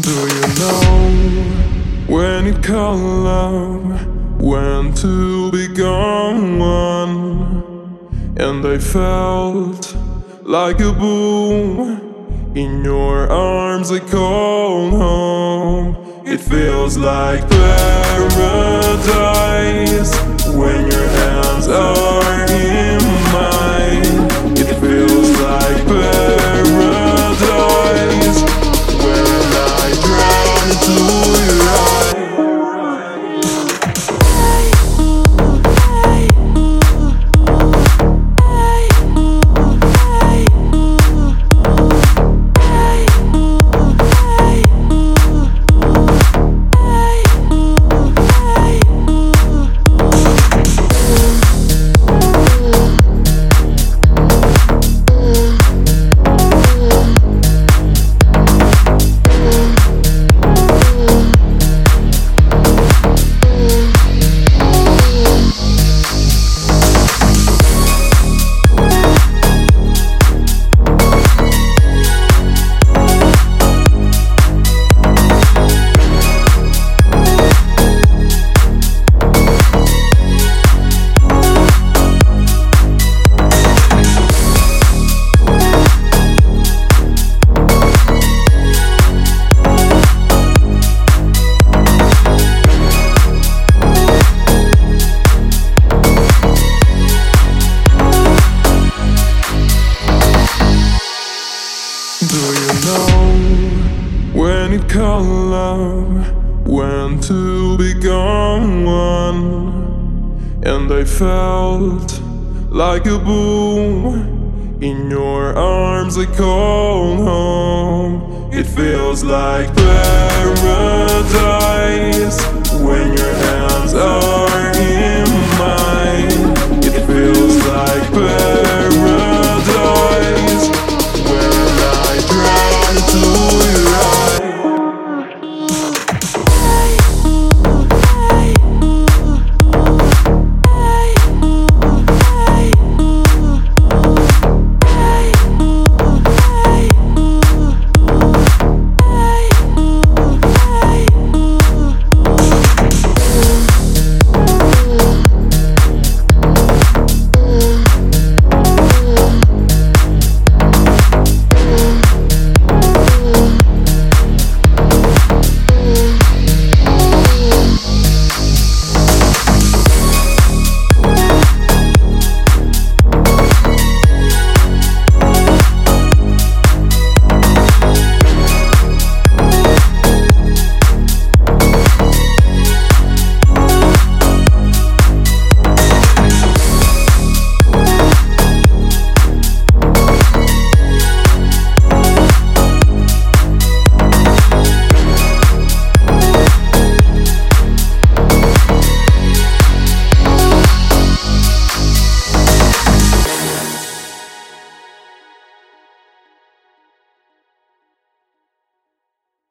Do you know when it called love? When to be gone? And I felt like a boom in your arms. I call home. It feels like paradise called love? When to be gone? And I felt like a boom in your arms. I called home. It feels like paradise